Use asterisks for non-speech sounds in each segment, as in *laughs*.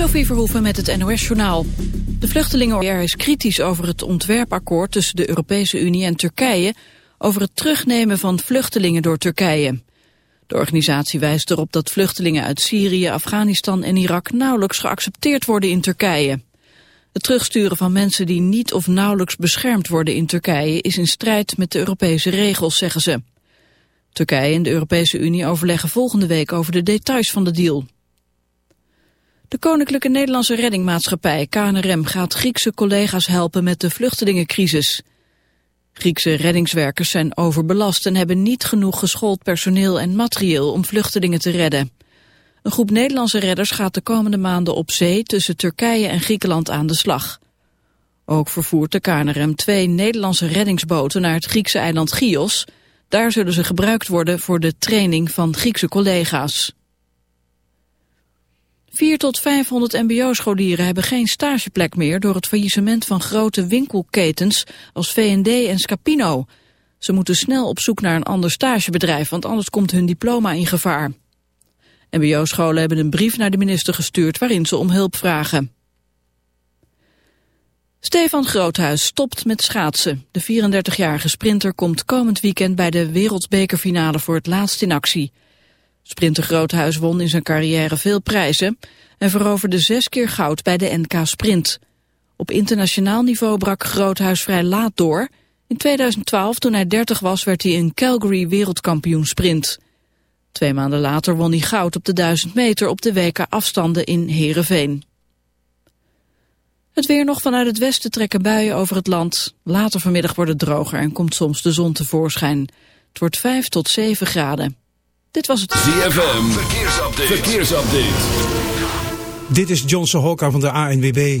Sophie Verhoeven met het NOS-journaal. De vluchtelingen is kritisch over het ontwerpakkoord tussen de Europese Unie en Turkije... over het terugnemen van vluchtelingen door Turkije. De organisatie wijst erop dat vluchtelingen uit Syrië, Afghanistan en Irak... nauwelijks geaccepteerd worden in Turkije. Het terugsturen van mensen die niet of nauwelijks beschermd worden in Turkije... is in strijd met de Europese regels, zeggen ze. Turkije en de Europese Unie overleggen volgende week over de details van de deal. De Koninklijke Nederlandse Reddingmaatschappij, KNRM, gaat Griekse collega's helpen met de vluchtelingencrisis. Griekse reddingswerkers zijn overbelast en hebben niet genoeg geschoold personeel en materieel om vluchtelingen te redden. Een groep Nederlandse redders gaat de komende maanden op zee tussen Turkije en Griekenland aan de slag. Ook vervoert de KNRM twee Nederlandse reddingsboten naar het Griekse eiland Chios. Daar zullen ze gebruikt worden voor de training van Griekse collega's. 4 tot 500 mbo-scholieren hebben geen stageplek meer door het faillissement van grote winkelketens als V&D en Scapino. Ze moeten snel op zoek naar een ander stagebedrijf, want anders komt hun diploma in gevaar. Mbo-scholen hebben een brief naar de minister gestuurd waarin ze om hulp vragen. Stefan Groothuis stopt met schaatsen. De 34-jarige sprinter komt komend weekend bij de wereldbekerfinale voor het laatst in actie. Sprinter Groothuis won in zijn carrière veel prijzen en veroverde zes keer goud bij de NK Sprint. Op internationaal niveau brak Groothuis vrij laat door. In 2012, toen hij 30 was, werd hij in Calgary wereldkampioen sprint. Twee maanden later won hij goud op de 1000 meter op de WK afstanden in Heerenveen. Het weer nog vanuit het westen trekken buien over het land. Later vanmiddag wordt het droger en komt soms de zon tevoorschijn. Het wordt 5 tot 7 graden. Dit was het ZFM. Verkeersupdate. Verkeersupdate. Dit is Johnson Hokka van de ANWB.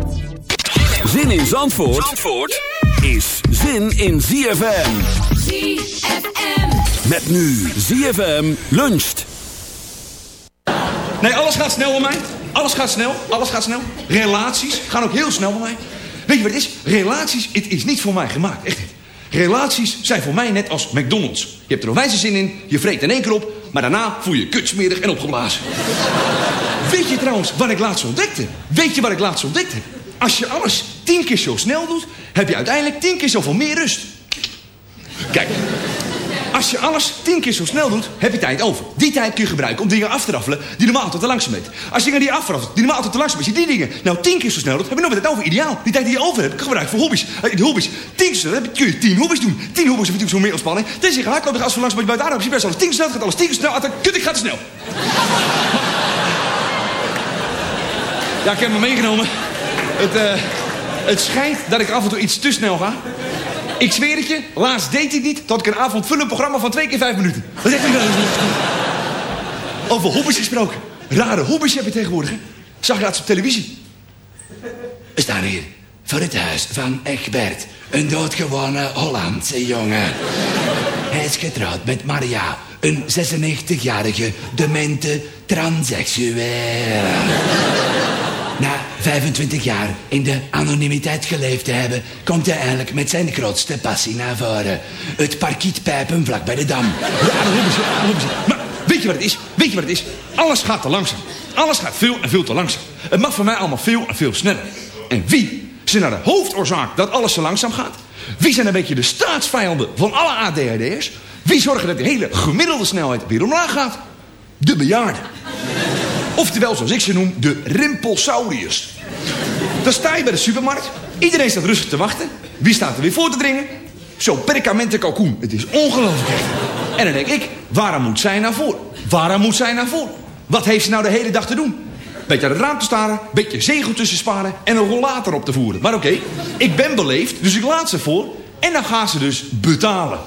Zin in Zandvoort, Zandvoort is zin in ZFM. ZFM. Met nu ZFM luncht. Nee, alles gaat snel bij mij. Alles gaat snel. Alles gaat snel. Relaties gaan ook heel snel bij mij. Weet je wat het is? Relaties, het is niet voor mij gemaakt. Echt niet. Relaties zijn voor mij net als McDonald's. Je hebt er een wijze zin in, je vreet in één keer op... maar daarna voel je je kutsmerig en opgeblazen. *laughs* Weet je trouwens wat ik laatst ontdekte? Weet je wat ik laatst ontdekte? Als je alles tien keer zo snel doet... heb je uiteindelijk tien keer zoveel meer rust. Kijk, als je alles tien keer zo snel doet, heb je tijd over. Die tijd kun je gebruiken om dingen af te raffelen die normaal tot te langzaam bent. Als je dingen die je afraffelt, die normaal tot te langzaam bent, als je die dingen nou tien keer zo snel doet, heb je nog tijd over. Ideaal. Die tijd die je over hebt, kun je gebruiken voor hobby's. Eh, de hobby's. Tien keer zo snel, kun je tien hobby's doen. Tien hobby's heb je natuurlijk zo'n meer ontspanning. Tenzij je lopen, als je langs bij adem, als je best alles tien keer snel, gaat alles tien keer snel, kut, ik ga snel. Ja, ik heb hem meegenomen. Het, eh, het schijnt dat ik af en toe iets te snel ga. Ik zweer het je, laatst deed hij niet... tot ik een avondvullend programma van twee keer vijf minuten. Wat zegt u nou? Over hobby's gesproken. Rare hobby's heb je tegenwoordig? Zag je laatst op televisie? We staan hier voor het huis van Egbert. Een doodgewone Hollandse jongen. Hij is getrouwd met Maria. Een 96-jarige demente transseksueel. Na 25 jaar in de anonimiteit geleefd te hebben... komt hij eindelijk met zijn grootste passie naar voren. Het parkietpijpen vlak bij de dam. Hobby's, rare hobby's. Maar weet je wat het is? Weet je wat het is? Alles gaat te langzaam. Alles gaat veel en veel te langzaam. Het mag voor mij allemaal veel en veel sneller. En wie zijn nou de hoofdoorzaak dat alles zo langzaam gaat? Wie zijn een beetje de staatsvijanden van alle ADHD'ers? Wie zorgen dat de hele gemiddelde snelheid weer omlaag gaat? De bejaarden. Oftewel, zoals ik ze noem, de rimpelsauriërs. Dan sta je bij de supermarkt. Iedereen staat rustig te wachten. Wie staat er weer voor te dringen? Zo'n perkamenten kalkoen. Het is ongelooflijk. En dan denk ik, waarom moet zij naar voren? Waarom moet zij naar voren? Wat heeft ze nou de hele dag te doen? Beetje aan het raam te staren, beetje zegel tussen sparen en een rollator op te voeren. Maar oké, ik ben beleefd, dus ik laat ze voor. En dan gaan ze dus betalen.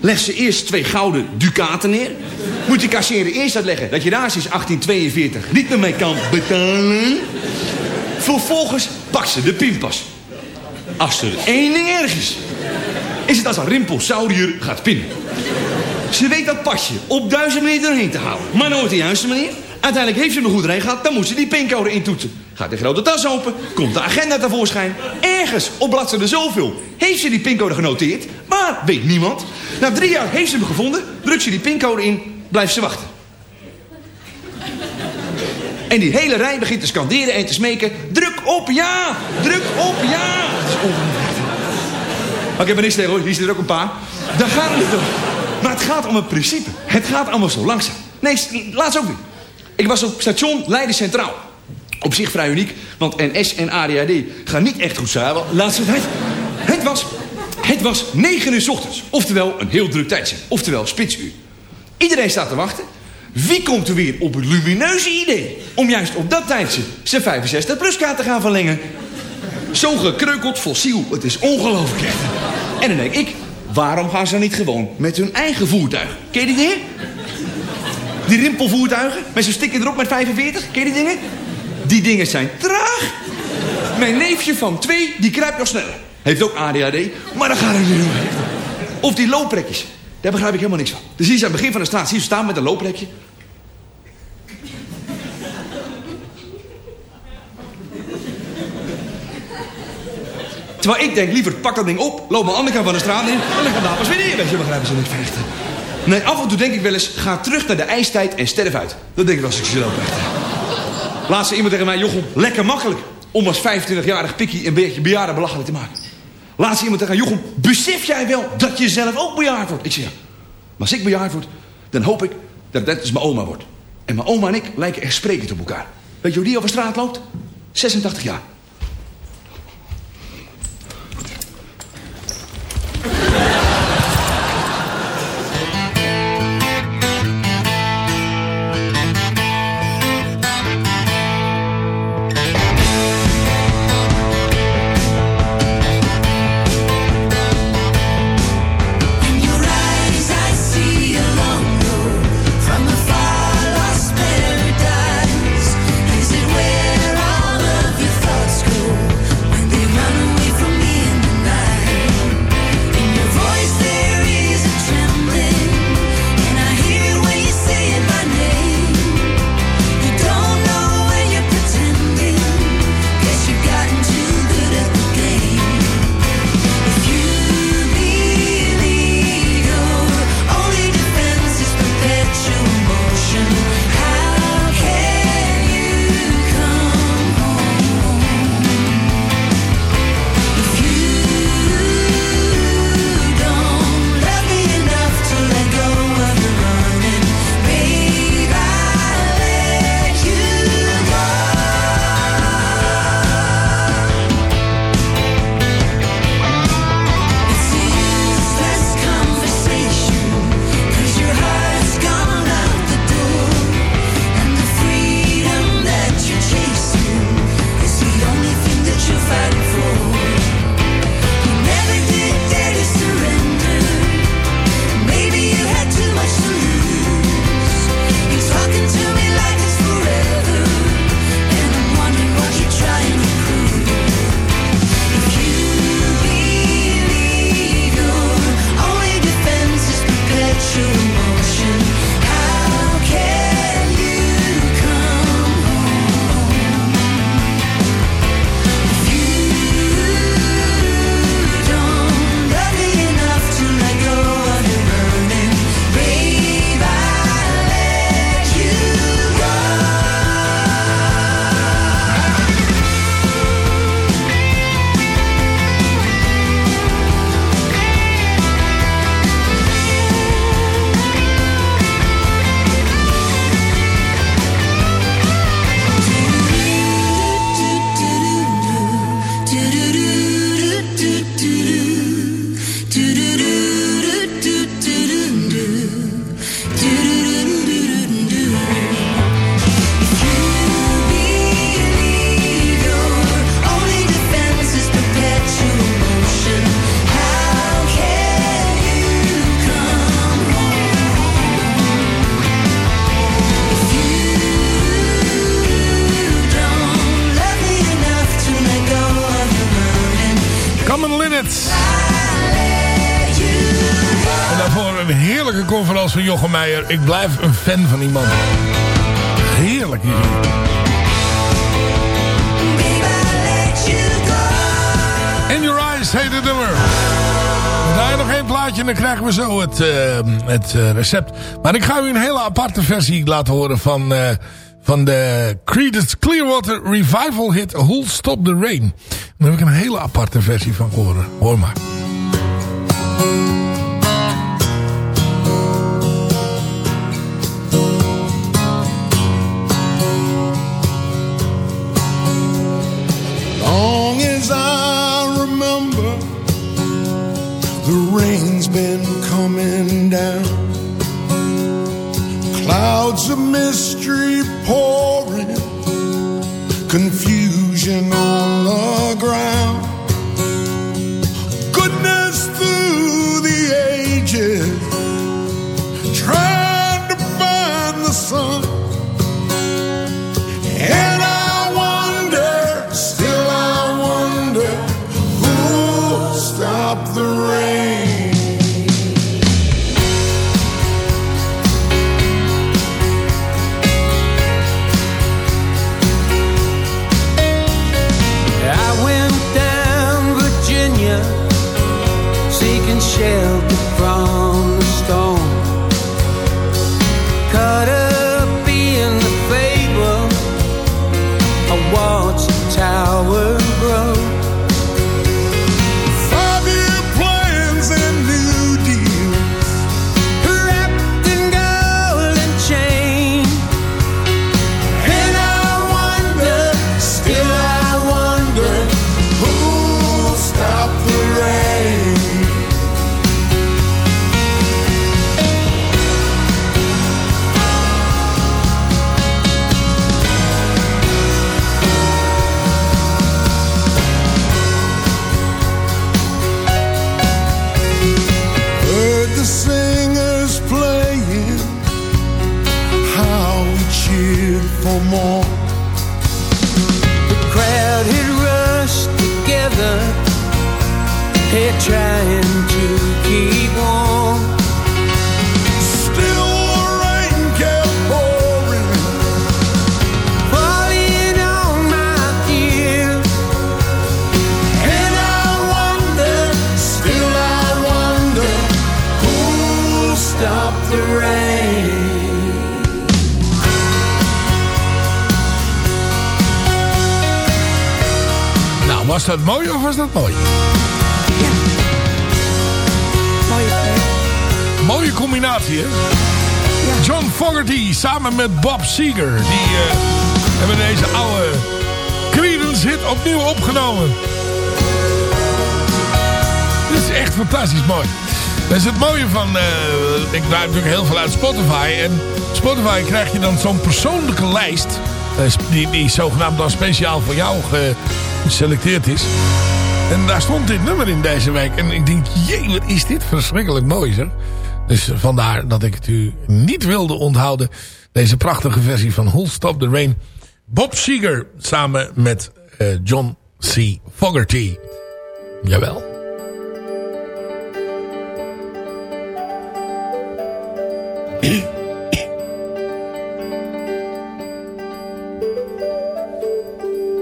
Leg ze eerst twee gouden ducaten neer. Moet die kassier eerst uitleggen dat je daar sinds 1842 niet meer mee kan betalen. Vervolgens pakt ze de pinpas. Als er één ding erg is, is het als een rimpelsaurier gaat pinnen. Ze weet dat pasje op duizend meter heen te halen. Maar nooit de juiste manier. Uiteindelijk heeft ze hem er goed erin gehad, dan moet ze die pincode intoetsen. Gaat de grote tas open, komt de agenda tevoorschijn. Ergens op bladzijde zoveel heeft ze die pincode genoteerd, maar weet niemand. Na drie jaar heeft ze hem gevonden, drukt ze die pincode in, blijft ze wachten. En die hele rij begint te scanderen en te smeken. Druk op ja! Druk op ja! Dat is ongelooflijk. Maar ik heb tegen hoor, die zit er ook een paar. Daar gaat het niet. Maar het gaat om het principe. Het gaat allemaal zo langzaam. Nee, laatst ook weer. Ik was op station Leiden Centraal. Op zich vrij uniek, want NS en ADHD gaan niet echt goed samen. Laatste tijd. Het was, het was 9 uur 's ochtends. Oftewel een heel druk tijdstip. Oftewel spitsuur. Iedereen staat te wachten. Wie komt er weer op het lumineuze idee... om juist op dat tijdstip zijn 65-plus-kaart te gaan verlengen? Zo gekreukeld fossiel, het is ongelooflijk. En dan denk ik, waarom gaan ze niet gewoon met hun eigen voertuig? Ken je die dingen? Die rimpelvoertuigen, met zo'n sticker erop met 45, ken je die dingen? Die dingen zijn traag. Mijn neefje van twee, die kruipt nog sneller. Heeft ook ADHD, maar dan gaat het niet om. Of die loopprekjes. Daar begrijp ik helemaal niks van. Dus je ze aan het begin van de straat, zie je staan met een looprekje. Terwijl ik denk, liever pak dat ding op, loop de andere kant van de straat in... en dan gaan daar pas weer neer. Weet je, begrijpen ze van echt. Nee, af en toe denk ik wel eens, ga terug naar de ijstijd en sterf uit. Dat denk ik als ik ze loop. Laatst zei iemand tegen mij, Jochem, lekker makkelijk... om als 25-jarig pikkie een beetje bejaarden belachelijk te maken. Laatst zei iemand tegen mij, Jochem, besef jij wel dat je zelf ook bejaard wordt? Ik zeg, ja. Maar als ik bejaard word, dan hoop ik dat net als mijn oma wordt. En mijn oma en ik lijken echt sprekend op elkaar. Weet je hoe die over straat loopt? 86 jaar. Conferentie van Jochem Meijer. Ik blijf een fan van die man. Heerlijk hier. In Your Eyes heet het nummer. Daar nog één plaatje en dan krijgen we zo het, eh, het eh, recept. Maar ik ga u een hele aparte versie laten horen van, eh, van de Creedence Clearwater Revival hit Who'll Stop the Rain. Daar heb ik een hele aparte versie van gehoord. Hoor maar. The rain's been coming down. Clouds of mystery pouring, confusion on the ground. Seger. Die eh, hebben deze oude Creedence hit opnieuw opgenomen. Dit is echt fantastisch mooi. Dat is het mooie van... eh, ik draai natuurlijk heel veel uit Spotify. En Spotify krijg je dan zo'n persoonlijke lijst. eh, die, die zogenaamd dan speciaal voor jou geselecteerd is. En daar stond dit nummer in deze week. En ik denk, jee, wat is dit verschrikkelijk mooi, zeg. Dus vandaar dat ik het u niet wilde onthouden. Deze prachtige versie van Who'll Stop the Rain. Bob Seger samen met eh, John C. Fogerty. Jawel.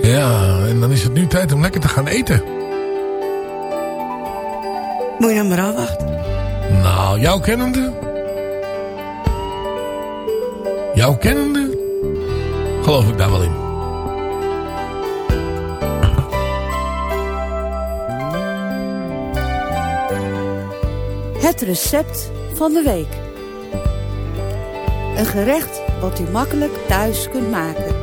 Ja, en dan is het nu tijd om lekker te gaan eten. Moet je nou maar afwachten. Nou, jouw kennende? Jouw kennende? Geloof ik daar wel in. Het recept van de week. Een gerecht wat u makkelijk thuis kunt maken.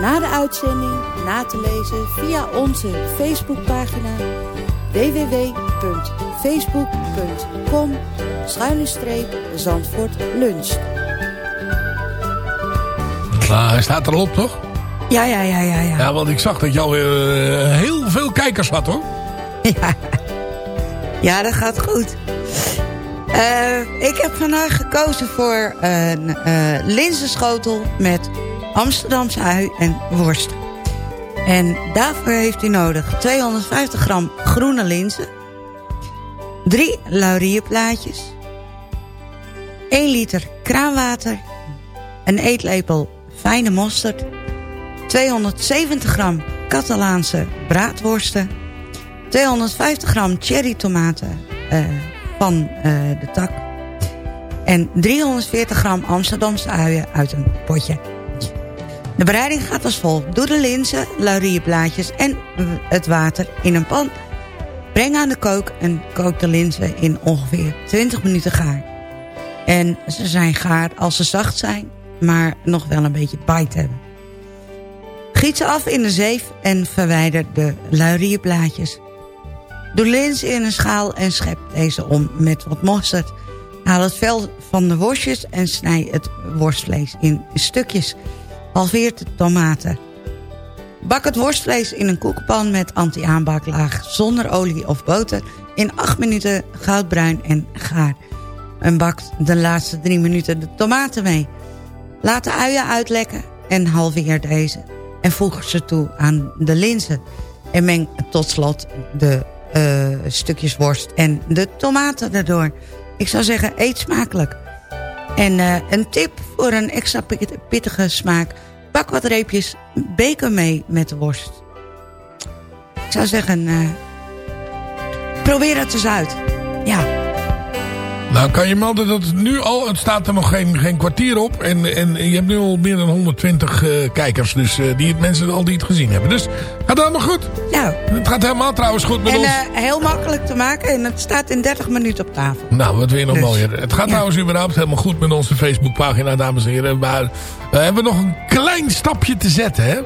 Na de uitzending na te lezen via onze Facebookpagina www.facebook.com Zandvoort Lunch. Nou, hij staat erop, toch? Ja, ja, ja, ja, ja. Ja, want ik zag dat jou eh, heel veel kijkers had, hoor. *laughs* Ja, ja dat gaat goed. Eh, ik heb vandaag gekozen voor een eh linzenschotel met Amsterdamse ui en worst. En daarvoor heeft u nodig 250 gram groene linzen... 3 laurierplaatjes... 1 liter kraanwater... een eetlepel fijne mosterd... 270 gram Catalaanse braadworsten... 250 gram cherrytomaten uh, van uh, de tak... en 340 gram Amsterdamse uien uit een potje. De bereiding gaat als volgt. Doe de linzen, laurierblaadjes en het water in een pan. Breng aan de kook en kook de linzen in ongeveer 20 minuten gaar. En ze zijn gaar als ze zacht zijn, maar nog wel een beetje bite hebben. Giet ze af in de zeef en verwijder de laurierblaadjes. Doe linzen in een schaal en schep deze om met wat mosterd. Haal het vel van de worstjes en snij het worstvlees in stukjes. Halveer de tomaten. Bak het worstvlees in een koekenpan met anti-aanbaklaag zonder olie of boter in 8 minuten goudbruin en gaar. En bak de laatste 3 minuten de tomaten mee. Laat de uien uitlekken en halveer deze. En voeg ze toe aan de linzen. En meng tot slot de uh, stukjes worst en de tomaten erdoor. Ik zou zeggen, eet smakelijk. En uh, een tip voor een extra pittige smaak. Pak wat reepjes bacon mee met de worst. Ik zou zeggen, uh, probeer het eens uit. Ja. Nou, kan je melden dat het nu al... Het staat er nog geen, geen kwartier op. En, en je hebt nu al meer dan 120 uh, kijkers. Dus uh, die mensen al die het gezien hebben. Dus gaat helemaal goed. Ja. Het gaat helemaal trouwens goed met en, ons. En uh, heel makkelijk te maken. En het staat in 30 minuten op tafel. Nou, wat weer nog Dus, mooier. Het gaat ja. trouwens überhaupt helemaal goed met onze Facebookpagina, dames en heren. Maar we hebben nog een klein stapje te zetten, hè.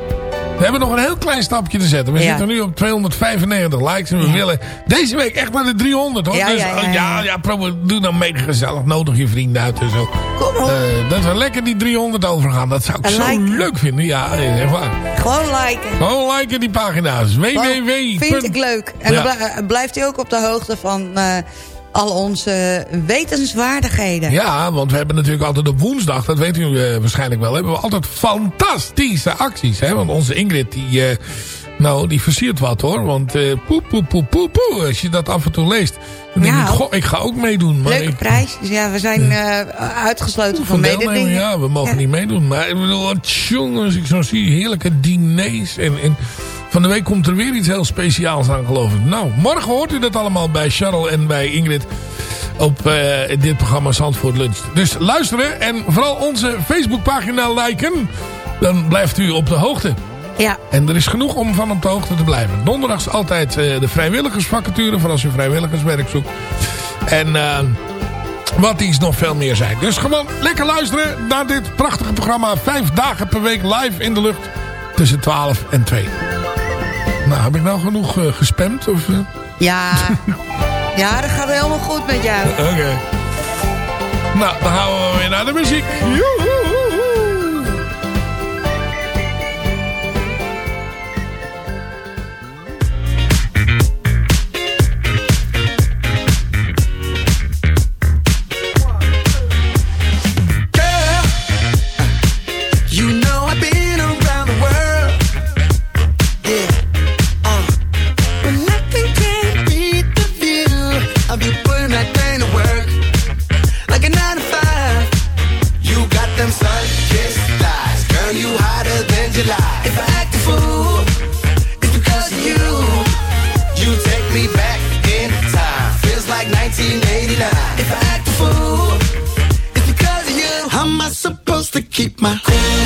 We hebben nog een heel klein stapje te zetten. We Ja. zitten nu op 295 likes. En we willen deze week echt naar de 300 hoor. Ja, dus ja, ja, oh, ja, doe dan mee gezellig. Nodig je vrienden uit en zo. Kom op. Eh, dat we lekker die 300 overgaan. Dat zou ik En zo liken. leuk vinden. Ja, echt waar. Gewoon liken. Gewoon liken die pagina's. www. Vind ik leuk. En dan blijft u ook op de hoogte van eh, al onze wetenswaardigheden. Ja, want we hebben natuurlijk altijd op woensdag, dat weet u eh, waarschijnlijk wel, hebben we altijd fantastische acties. Hè? Want onze Ingrid, die, eh, nou, die versiert wat hoor. Want eh poe, poe, poe, poe, poe, als je dat af en toe leest, dan denk Ja. ik, goh, ik ga ook meedoen. Maar Leuke ik, prijs. Dus ja, we zijn uitgesloten van van mededingen. ja, we mogen Ja. niet meedoen. Maar ik bedoel, wat jongens, ik zo zie heerlijke diners. En, en van de week komt er weer iets heel speciaals aan, geloof ik. Nou, morgen hoort u dat allemaal bij Charles en bij Ingrid op eh, dit programma Zandvoort Lunch. Dus luisteren en vooral onze Facebookpagina liken. Dan blijft u op de hoogte. Ja. En er is genoeg om van op de hoogte te blijven. Donderdags altijd eh, de vrijwilligersvacature voor als u vrijwilligerswerk zoekt. En eh, wat iets nog veel meer zijn. Dus gewoon lekker luisteren naar dit prachtige programma. Vijf dagen per week live in de lucht. Tussen 12 en 2. Nou, heb ik nou genoeg eh, gespamd? Of, eh? Ja. *laughs* ja, dat gaat helemaal goed met jou. Oké. Nou, dan gaan we weer naar de muziek. Joehoe. i'm supposed to keep my cool?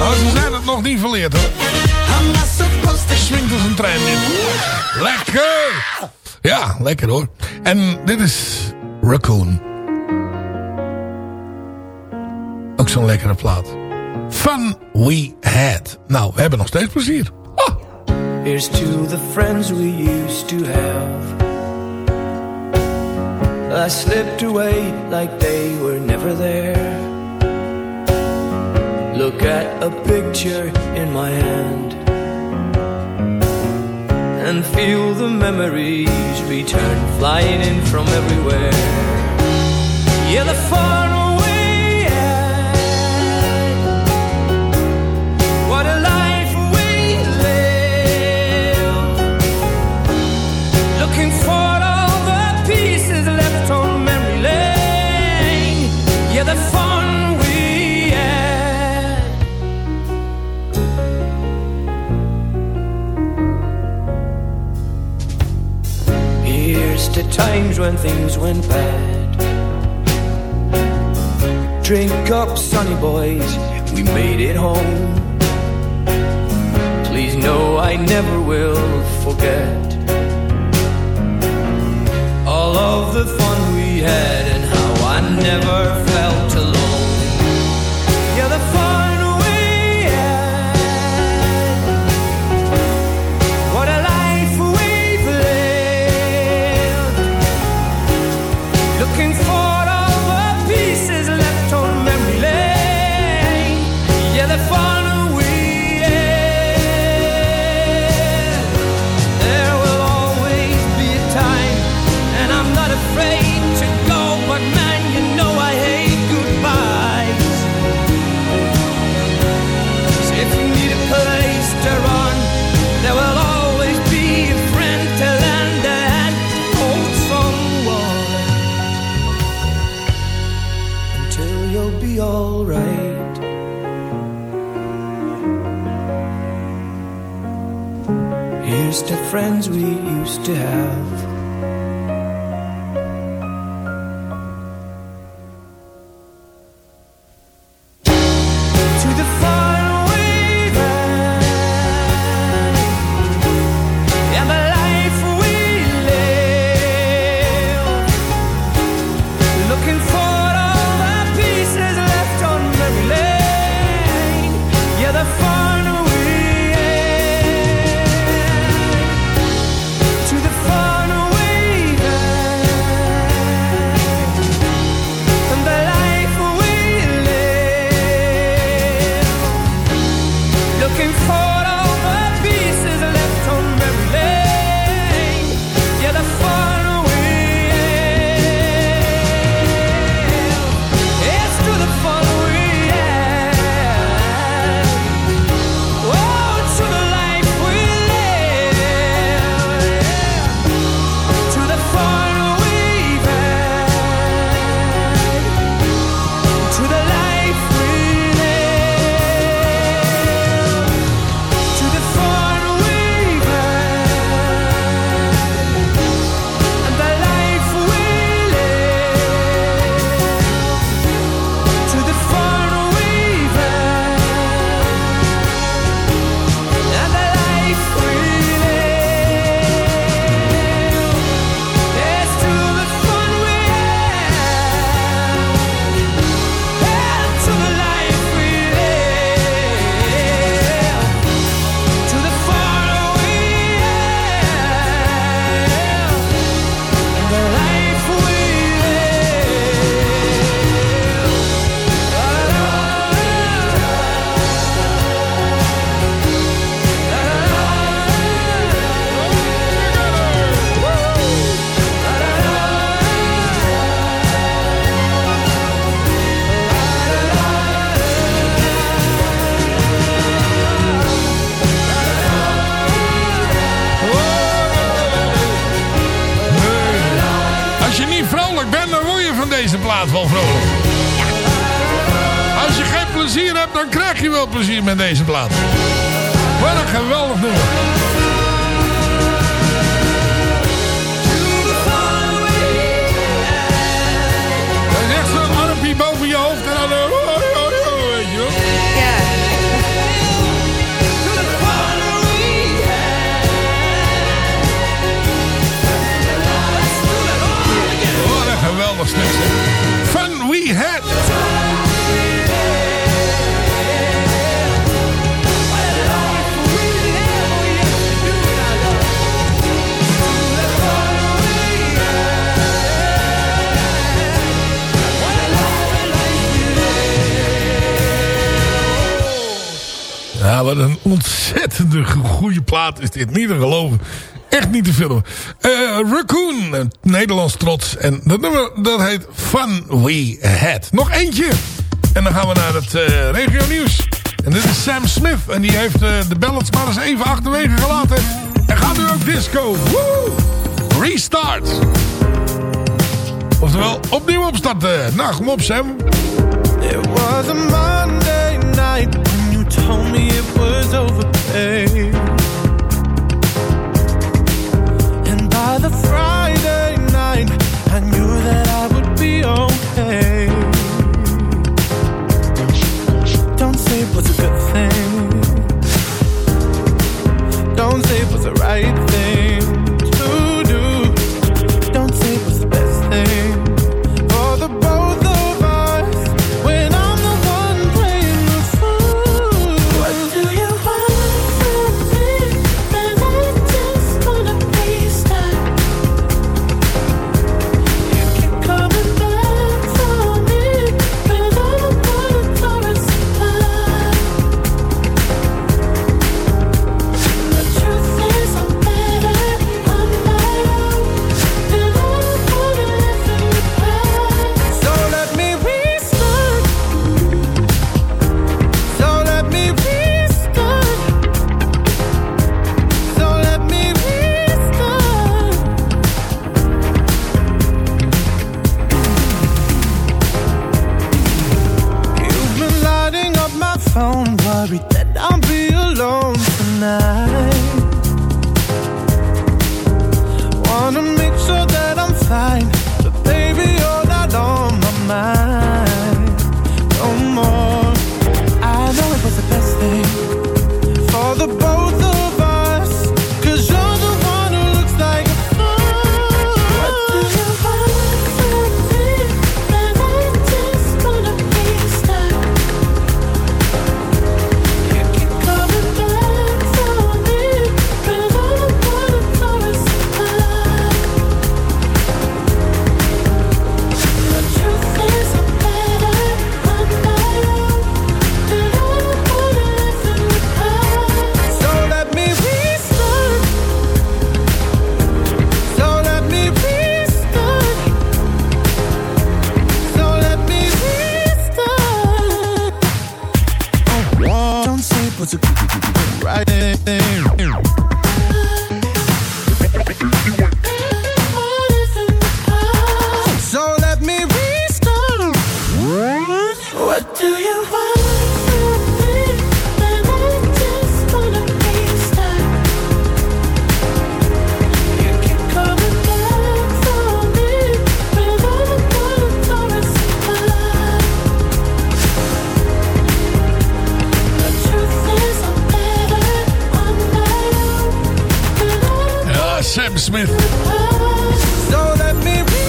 Oh, ze zijn het nog niet verleerd hoor. Swingt als dus een trein in. Lekker! Ja, lekker hoor. En dit is Raccoon. Ook zo'n lekkere plaat. Fun we had. Nou, we hebben nog steeds plezier. Oh. Here's to the friends we used to have. I slipped away like they were never there. Look at a picture in my hand and feel the memories return flying in from everywhere. Yeah, the far times when things went bad. Drink up, sunny boys, we made it home. Please know I never will forget all of the fun we had. to have. Fun we had. Ja, wat een ontzettende goede plaat is dit. Niet te geloven. Echt niet te filmen. Eh Raccoon, Nederlands trots. En dat nummer dat heet Fun We Had. Nog eentje. En dan gaan we naar het eh regio nieuws. En dit is Sam Smith. En die heeft eh, de ballads maar eens even achterwege gelaten. En gaat nu ook disco. Woe! Restart. Oftewel, opnieuw opstarten. Nou, kom op Sam. It was a Monday night when you told me it was over.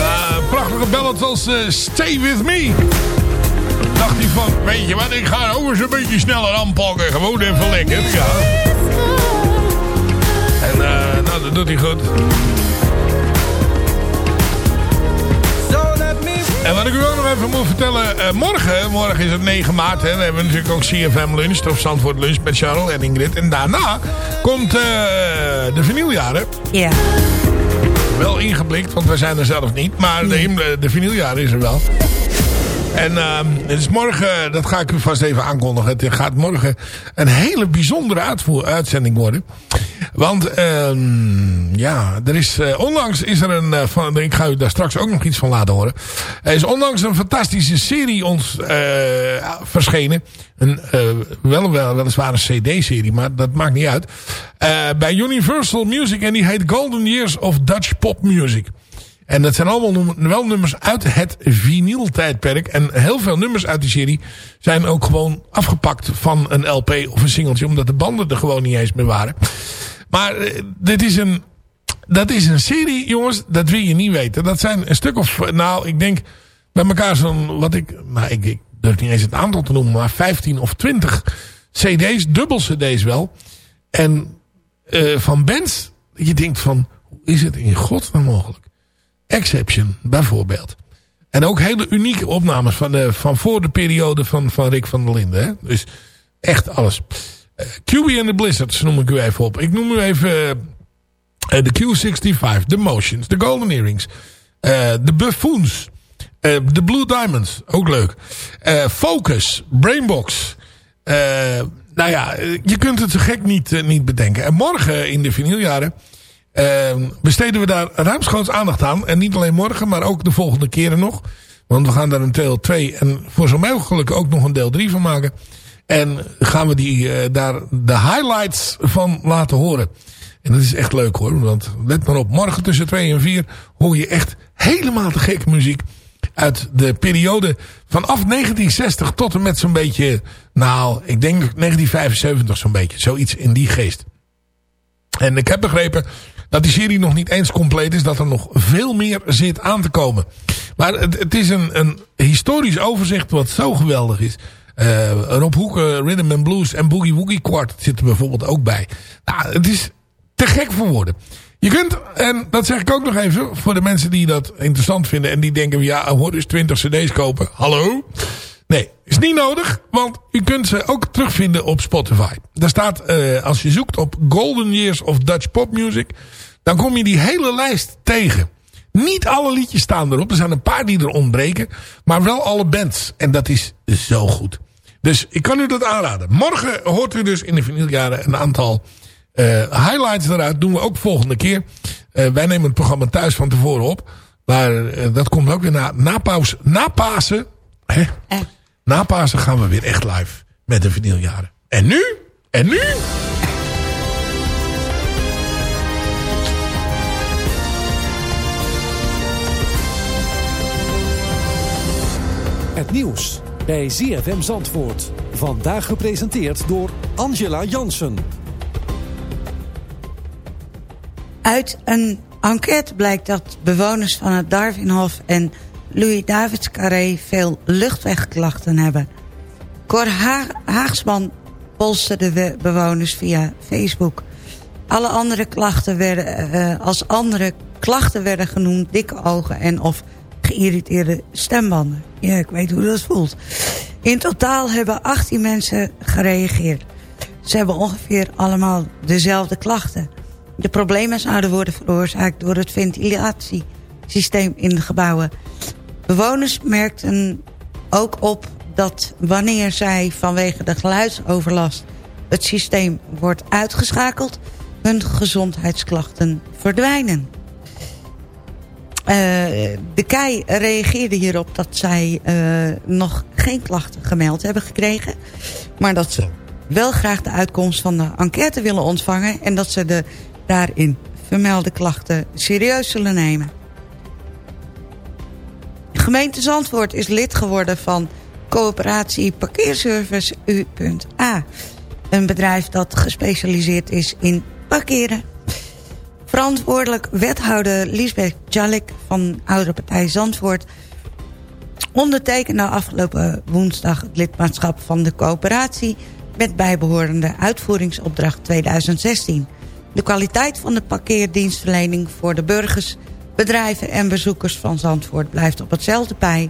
Uh, prachtige ballad als eh, Stay With Me. Dacht hij van, weet je wat, ik ga ook eens een beetje sneller aanpakken. Gewoon even lekker, ja. En eh, nou, dat doet hij goed. En wat ik u ook nog even moet vertellen. morgen, morgen is het 9 maart. Hè, dan hebben we natuurlijk ook CFM Lunch. Of Zandvoort Lunch met Charles en Ingrid. En daarna komt de vinyljaren. Ja. Wel ingeblikt, want wij zijn er zelf niet. Maar de, de vinyljaren is er wel. En het is morgen, dat ga ik u vast even aankondigen. Het gaat morgen een hele bijzondere uitzending worden. Want ehm, ja, er is, eh, onlangs is er een, eh, van, ik ga u daar straks ook nog iets van laten horen. Er is onlangs een fantastische serie ons eh, verschenen. Een, wel, wel, weliswaar een cd-serie, maar dat maakt niet uit. Bij Universal Music en die heet Golden Years of Dutch Pop Music. En dat zijn allemaal wel nummers uit het vinyltijdperk. En heel veel nummers uit die serie zijn ook gewoon afgepakt van een LP of een singeltje. Omdat de banden er gewoon niet eens meer waren. Maar eh, dit is een, dat is een serie, jongens, dat wil je niet weten. Dat zijn een stuk of, nou, ik denk bij elkaar zo'n, wat ik, nou, ik, durf niet eens het aantal te noemen, maar 15 of 20 cd's, dubbel cd's wel. En eh, van bands, je denkt van, hoe is het in godsnaam mogelijk? Exception, bijvoorbeeld. En ook hele unieke opnames van, de, van voor de periode van, van Rick van der Linden. Hè? Dus echt alles. Eh, QB and the Blizzards noem ik u even op. Ik noem u even eh, de Q65, de Motions, de Golden Earrings, eh, de Buffoons, eh, de Blue Diamonds, ook leuk. Eh, Focus, Brainbox. eh, nou ja, eh, je kunt het zo gek niet, eh, niet bedenken. En morgen in de vinyljaren eh, besteden we daar ruimschoots aandacht aan. En niet alleen morgen, maar ook de volgende keren nog. Want we gaan daar een deel 2 en voor zo mogelijk ook nog een deel 3 van maken. En gaan we die, eh, daar de highlights van laten horen. En dat is echt leuk hoor. Want let maar op, morgen tussen 2 en 4 hoor je echt helemaal te gekke muziek. Uit de periode vanaf 1960 tot en met zo'n beetje, nou, ik denk 1975 zo'n beetje. Zoiets in die geest. En ik heb begrepen dat die serie nog niet eens compleet is. Dat er nog veel meer zit aan te komen. Maar het, het is een, een historisch overzicht wat zo geweldig is. Eh, Rob Hoeken, Rhythm and Blues en Boogie Woogie Quartet zitten bijvoorbeeld ook bij. Nou, het is te gek voor woorden. Je kunt, en dat zeg ik ook nog even, voor de mensen die dat interessant vinden en die denken, ja, hoor eens 20 cd's kopen. Hallo? Nee, is niet nodig, want u kunt ze ook terugvinden op Spotify. Daar staat, eh, als je zoekt op Golden Years of Dutch Pop Music, dan kom je die hele lijst tegen. Niet alle liedjes staan erop, er zijn een paar die er ontbreken, maar wel alle bands. En dat is zo goed. Dus ik kan u dat aanraden. Morgen hoort u dus in de vinyljaren een aantal eh, highlights eruit. Doen we ook volgende keer. Eh, wij nemen het programma thuis van tevoren op. Maar eh, dat komt ook weer na, na, pauze, na Pasen. Hè? Na Pasen gaan we weer echt live met de vinyljaren. En nu? En nu? Nieuws bij ZFM Zandvoort. Vandaag gepresenteerd door Angela Jansen. Uit een enquête blijkt dat bewoners van het Darwinhof en Louis Davids Carré veel luchtwegklachten hebben. Cor ha Haagsman polste de bewoners via Facebook. Alle andere klachten werden, eh, als andere klachten werden genoemd dikke ogen en of geïrriteerde stembanden. Ja, ik weet hoe dat voelt. In totaal hebben 18 mensen gereageerd. Ze hebben ongeveer allemaal dezelfde klachten. De problemen zouden worden veroorzaakt door het ventilatiesysteem in de gebouwen. Bewoners merkten ook op dat wanneer zij vanwege de geluidsoverlast het systeem wordt uitgeschakeld, hun gezondheidsklachten verdwijnen. Eh, de KEI reageerde hierop dat zij eh, nog geen klachten gemeld hebben gekregen. Maar dat ze wel graag de uitkomst van de enquête willen ontvangen... en dat ze de daarin vermelde klachten serieus zullen nemen. Gemeente Zandvoort is lid geworden van coöperatie Parkeerservice U.A. Een bedrijf dat gespecialiseerd is in parkeren. Verantwoordelijk wethouder Lisbeth Jalik van Oudere Partij Zandvoort... ondertekende afgelopen woensdag het lidmaatschap van de coöperatie... met bijbehorende uitvoeringsopdracht 2016. De kwaliteit van de parkeerdienstverlening voor de burgers... bedrijven en bezoekers van Zandvoort blijft op hetzelfde pij-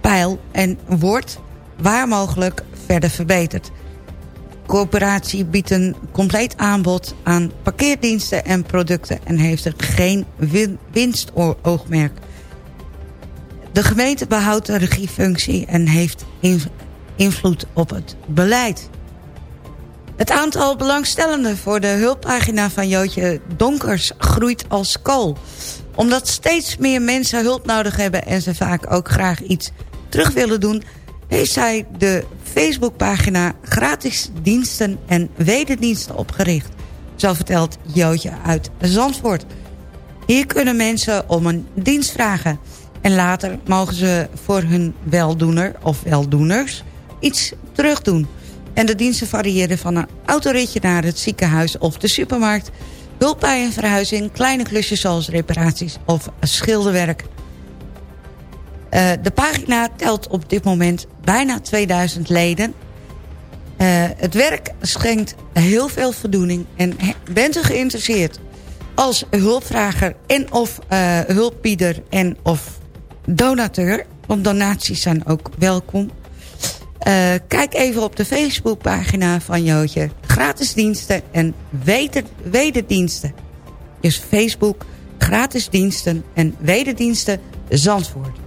pijl... en wordt, waar mogelijk, verder verbeterd coöperatie biedt een compleet aanbod aan parkeerdiensten en producten... en heeft er geen win winstoogmerk. De gemeente behoudt de regiefunctie en heeft inv- invloed op het beleid. Het aantal belangstellenden voor de hulppagina van Jootje Donkers groeit als kool. Omdat steeds meer mensen hulp nodig hebben en ze vaak ook graag iets terug willen doen... heeft zij de Facebookpagina gratis diensten en wederdiensten opgericht. Zo vertelt Jootje uit Zandvoort. Hier kunnen mensen om een dienst vragen. En later mogen ze voor hun weldoener of weldoeners iets terugdoen. En de diensten variëren van een autoritje naar het ziekenhuis of de supermarkt... hulp bij een verhuizing, kleine klusjes zoals reparaties of schilderwerk. Uh, de pagina telt op dit moment bijna 2000 leden. Uh, het werk schenkt heel veel voldoening. En bent u geïnteresseerd als hulpvrager en of uh, hulpbieder en of donateur... want donaties zijn ook welkom... Kijk even op de Facebookpagina van Jootje. Gratis diensten en weder, wederdiensten. Dus Facebook, gratis diensten en wederdiensten Zandvoort.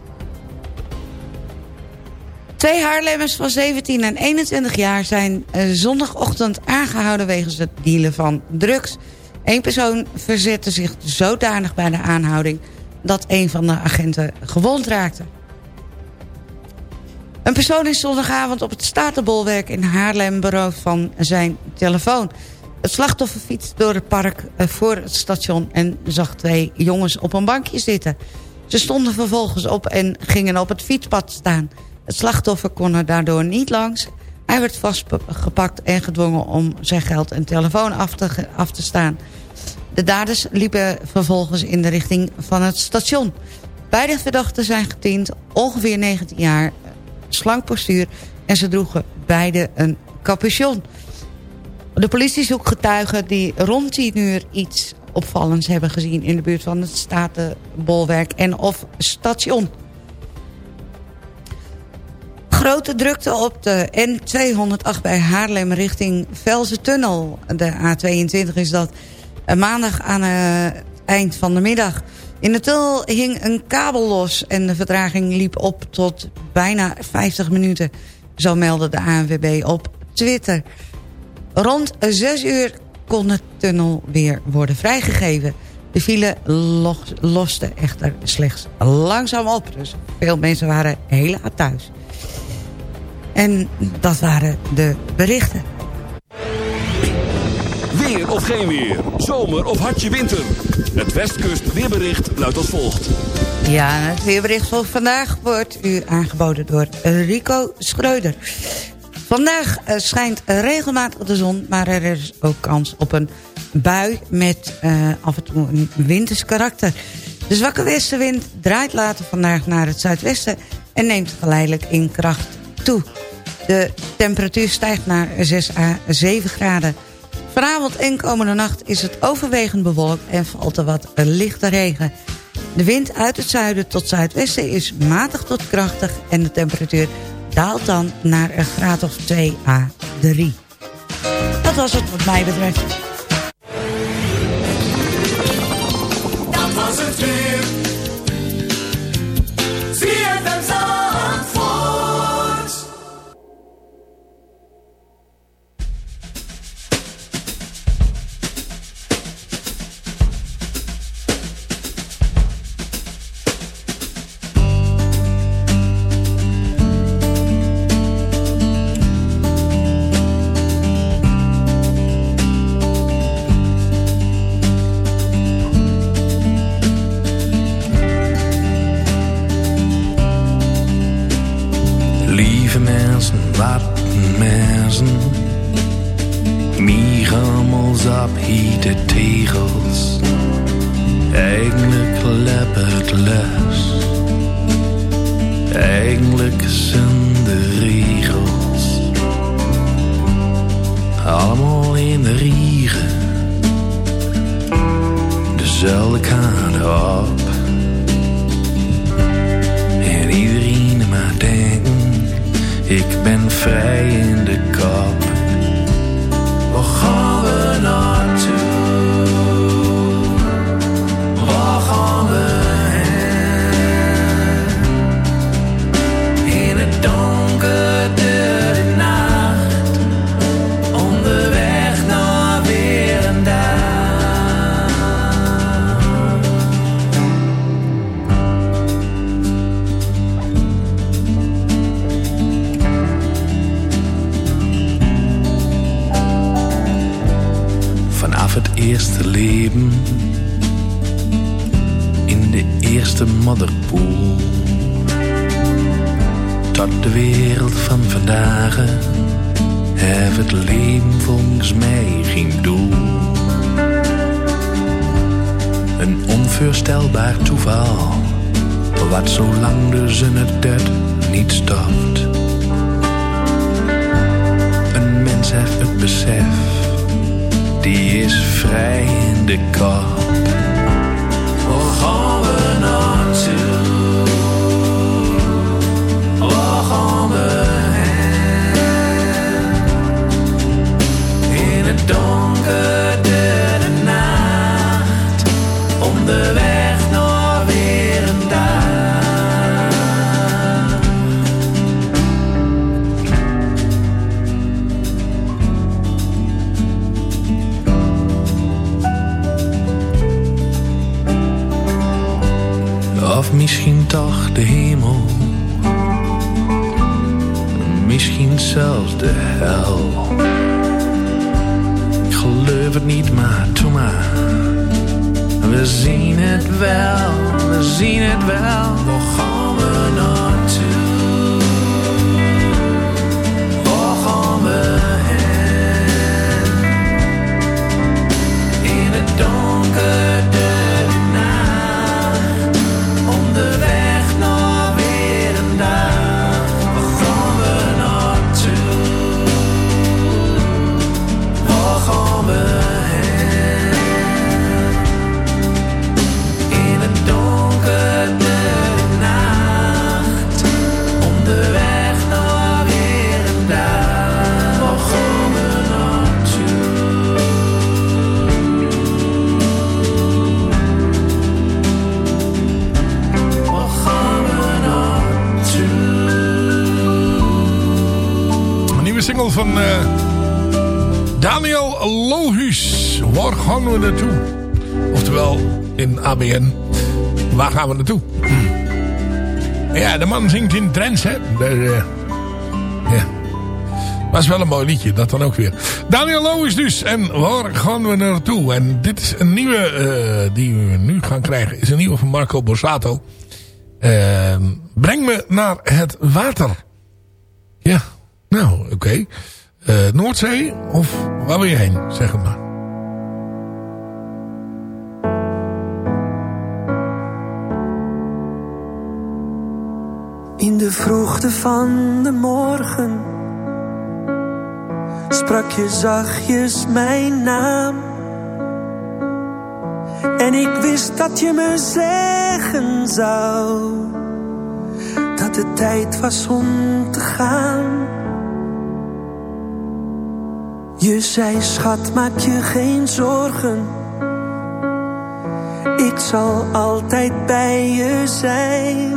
Twee Haarlemmers van 17 en 21 jaar zijn uh, zondagochtend aangehouden... wegens het dealen van drugs. Eén persoon verzette zich zodanig bij de aanhouding... dat een van de agenten gewond raakte. Een persoon is zondagavond op het Statenbolwerk in Haarlem beroofd van zijn telefoon. Het slachtoffer fietst door het park eh, voor het station en zag twee jongens op een bankje zitten. Ze stonden vervolgens op en gingen op het fietspad staan. Het slachtoffer kon er daardoor niet langs. Hij werd vastgepakt en gedwongen om zijn geld en telefoon af te, af te staan. De daders liepen vervolgens in de richting van het station. Beide verdachten zijn getiend, ongeveer 19 jaar, slank postuur en ze droegen beide een capuchon. De politie zoekt getuigen die rond 10 uur iets opvallends hebben gezien... in de buurt van het Statenbolwerk en of station. Grote drukte op de N208 bij Haarlem richting Velzen-tunnel. De A22 is dat maandag aan het eind van de middag... In de tunnel hing een kabel los en de vertraging liep op tot bijna 50 minuten. Zo meldde de ANWB op Twitter. Rond 6 uur kon de tunnel weer worden vrijgegeven. De file loste echter slechts langzaam op. Dus veel mensen waren heel laat thuis. En dat waren de berichten. Weer of geen weer. Zomer of hartje winter. Het Westkust weerbericht luidt als volgt. Ja, het weerbericht voor vandaag wordt u aangeboden door Rico Schreuder. Vandaag eh, schijnt regelmatig de zon, maar er is ook kans op een bui met uh, af en toe een winters karakter. De zwakke westenwind draait later vandaag naar het zuidwesten en neemt geleidelijk in kracht De temperatuur stijgt naar 6 à 7 graden. Vanavond en komende nacht is het overwegend bewolkt en valt er wat lichte regen. De wind uit het zuiden tot zuidwesten is matig tot krachtig... en de temperatuur daalt dan naar een graad of 2 à 3. Dat was het wat mij betreft. Dat was het weer. Onvoorstelbaar toeval, wat zolang de dead niet stopt. Een mens heeft het besef, die is vrij in de kop. De hemel. Misschien zelfs de hel. Ik geloof het niet, maar doe maar. We zien het wel, we zien het wel. Single van eh, Daniel Lohuus. Waar gaan we naartoe? Oftewel, in ABN. Waar gaan we naartoe? Hm. Ja, de man zingt in Drents, hè. Daar, eh, ja. Was wel een mooi liedje, dat dan ook weer. Daniel Lohuis dus. En waar gaan we naartoe? En dit is een nieuwe eh, die we nu gaan krijgen. Is een nieuwe van Marco Borsato. Eh, breng me naar het water. Nou, oké. Eh, Noordzee of waar wil je heen? Zeg het maar. In de vroegte van de morgen sprak je zachtjes mijn naam. En ik wist dat je me zeggen zou dat het tijd was om te gaan. Je zei, schat, maak je geen zorgen. Ik zal altijd bij je zijn.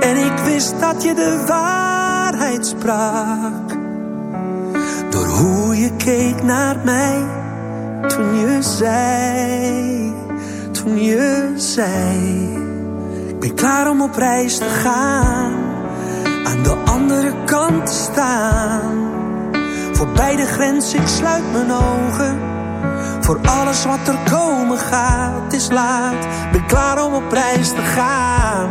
En ik wist dat je de waarheid sprak. Door hoe je keek naar mij. Toen je zei, toen je zei. Ik ben klaar om op reis te gaan. Aan de andere kant te staan. Voorbij de grens, ik sluit mijn ogen. Voor alles wat er komen gaat, is laat. Ben klaar om op reis te gaan.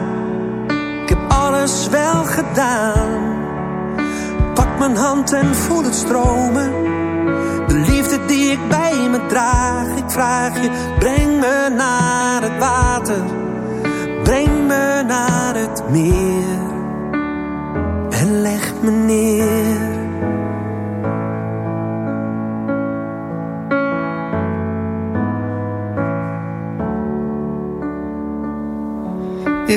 Ik heb alles wel gedaan. Pak mijn hand en voel het stromen. De liefde die ik bij me draag. Ik vraag je, breng me naar het water. Breng me naar het meer. En leg me neer.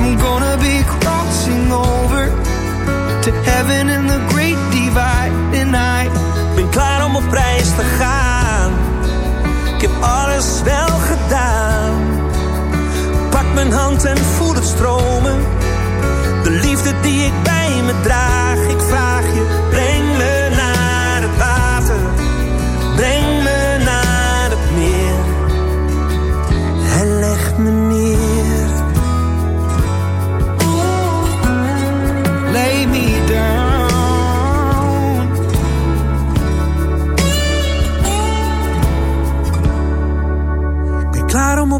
I'm gonna be crossing over to heaven in the great divide and I ben klaar om op reis te gaan. Ik heb alles wel gedaan. Pak mijn hand en voel het stromen. De liefde die ik bij me draag, ik vraag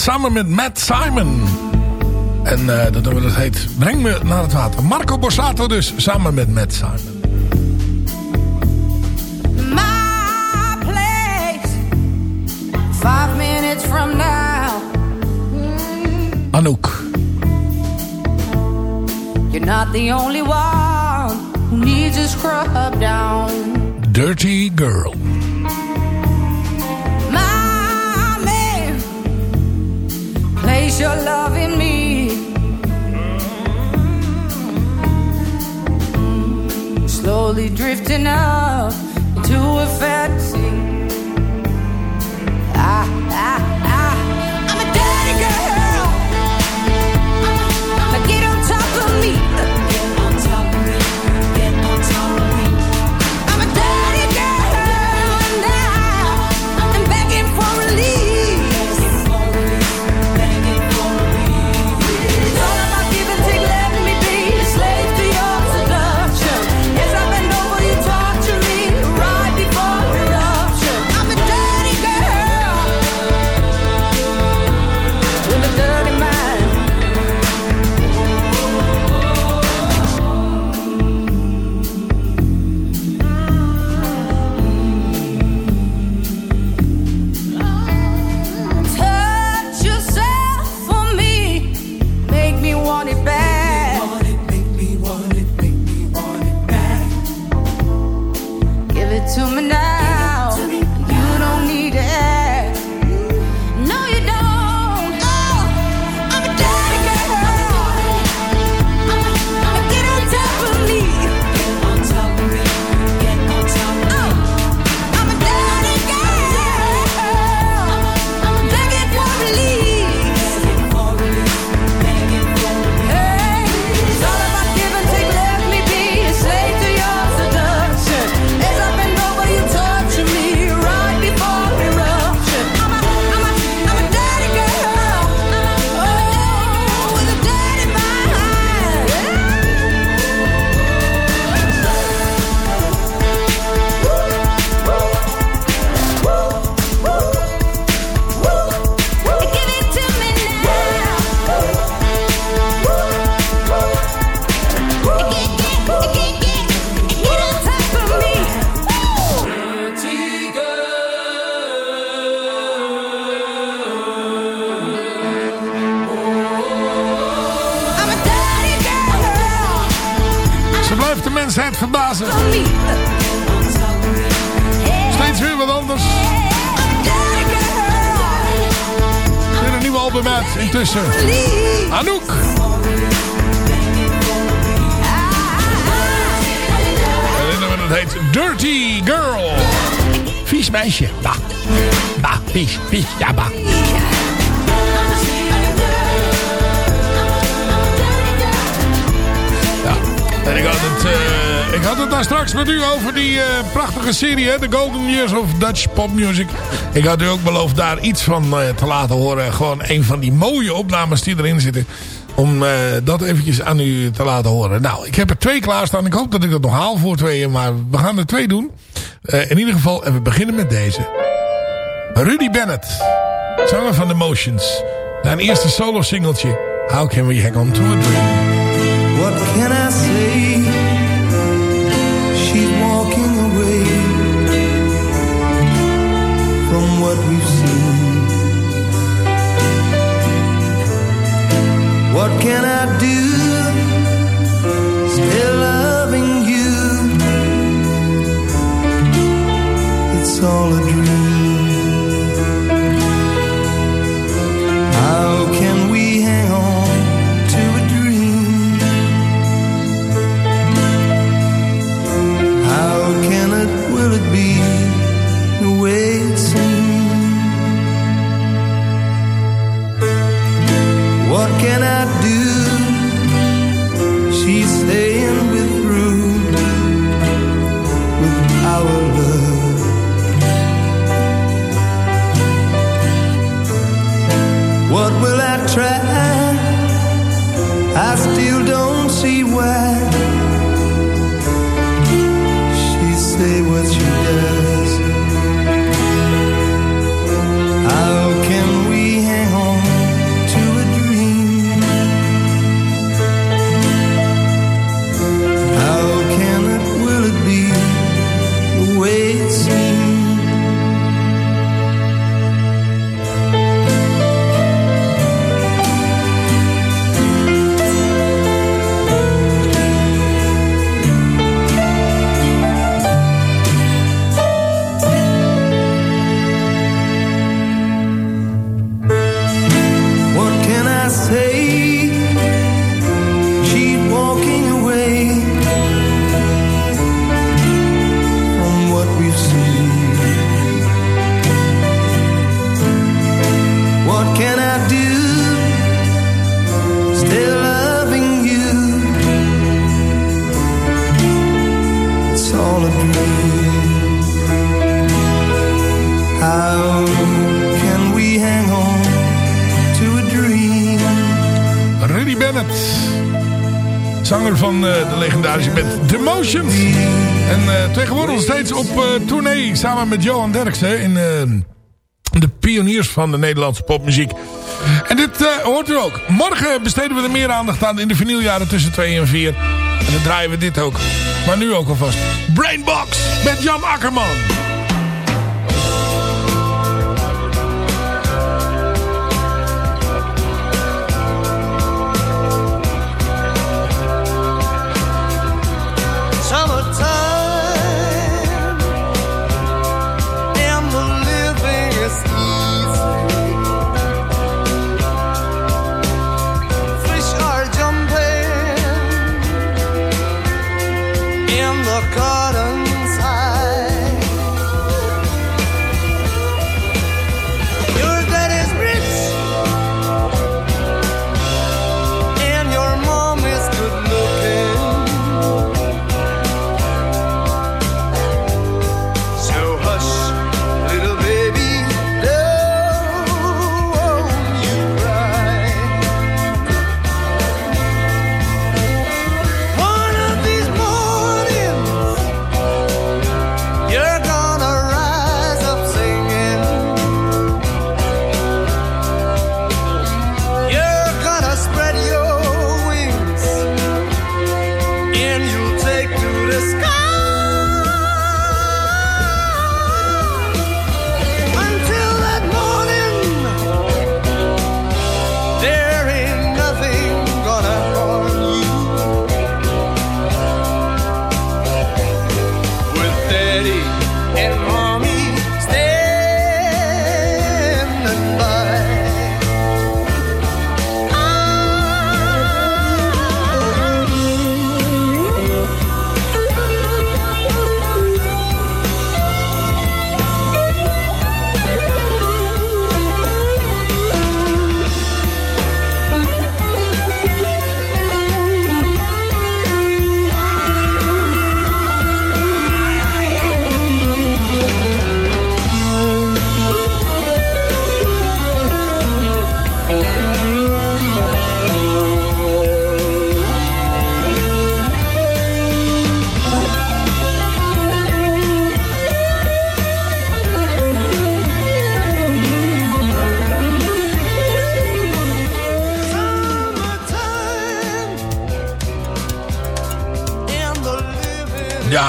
samen met Matt Simon. En uh, dat doen dat heet Breng me naar het water. Marco Borsato dus, samen met Matt Simon. My place, minutes from now. Mm. Anouk. You're not the only one who needs a scrub down. Dirty Girl. your love in me. Slowly drifting out to a fat seconden met intussen Anouk. En dat heet Dirty Girl. Vies meisje. Bah. Bah, vies, vies, ja bah. Ja, en ik had het... Uh, had het daar straks met u over die eh, prachtige serie, hè, The Golden Years of Dutch Pop Music. Ik had u ook beloofd daar iets van eh, te laten horen. Gewoon een van die mooie opnames die erin zitten. Om eh, dat eventjes aan u te laten horen. Nou, ik heb er twee klaarstaan. Ik hoop dat ik dat nog haal voor tweeën. Maar we gaan er twee doen. In ieder geval, en we beginnen met deze. Rudy Bennett. Zanger van The Motions. Zijn eerste solo singeltje. How Can We Hang On To A Dream. What can I say? What we've seen. What can I do? Still loving you. It's all a dream. Steeds op eh, tournee samen met Johan Derksen in eh, de pioniers van de Nederlandse popmuziek. En dit eh, hoort u ook. Morgen besteden we er meer aandacht aan in de vinyljaren tussen 2 en 4. En dan draaien we dit ook. Maar nu ook alvast. Brainbox met Jan Akkerman.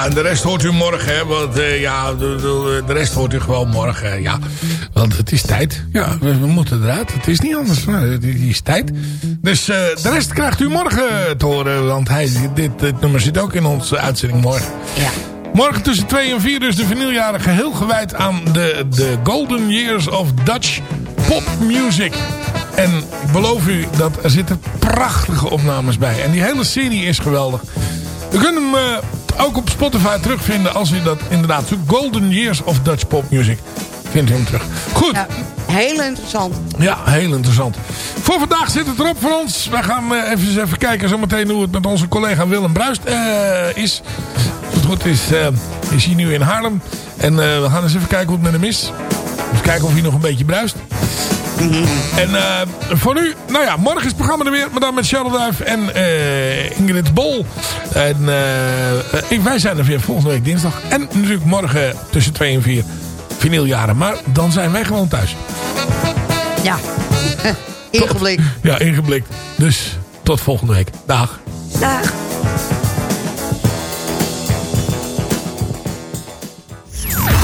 Ja, en de rest hoort u morgen, hè. Want eh, ja, de, de, de rest hoort u gewoon morgen, ja. Want het is tijd. Ja, we, we moeten eruit. Het is niet anders. Het is tijd. Dus eh, de rest krijgt u morgen te horen. Want hij, dit, dit nummer zit ook in onze uitzending morgen. Ja. Morgen tussen 2 en 4 dus de vinyljaren geheel gewijd aan de, de Golden Years of Dutch Pop Music. En ik beloof u dat er zitten prachtige opnames bij. En die hele serie is geweldig. U kunt hem eh, ook op Spotify terugvinden als u dat inderdaad zoekt. Golden Years of Dutch Pop Music. Vindt u hem terug. Goed. Ja, heel interessant. Ja, heel interessant. Voor vandaag zit het erop voor ons. Wij gaan eh, even, even kijken zometeen hoe het met onze collega Willem Bruist eh, is. Als het goed is, eh, is hij nu in Haarlem. En we gaan eens even kijken hoe het met hem is. Even kijken of hij nog een beetje bruist. En eh, voor nu, nou ja, morgen is het programma er weer. Maar dan met Charlotte Duif en eh, Ingrid Bol. En eh, wij zijn er weer volgende week dinsdag. En natuurlijk morgen tussen 2 en 4 vinyljaren. Maar dan zijn wij gewoon thuis. Ja, ingeblikt. Ja, ingeblikt. Dus tot volgende week. Dag. Dag.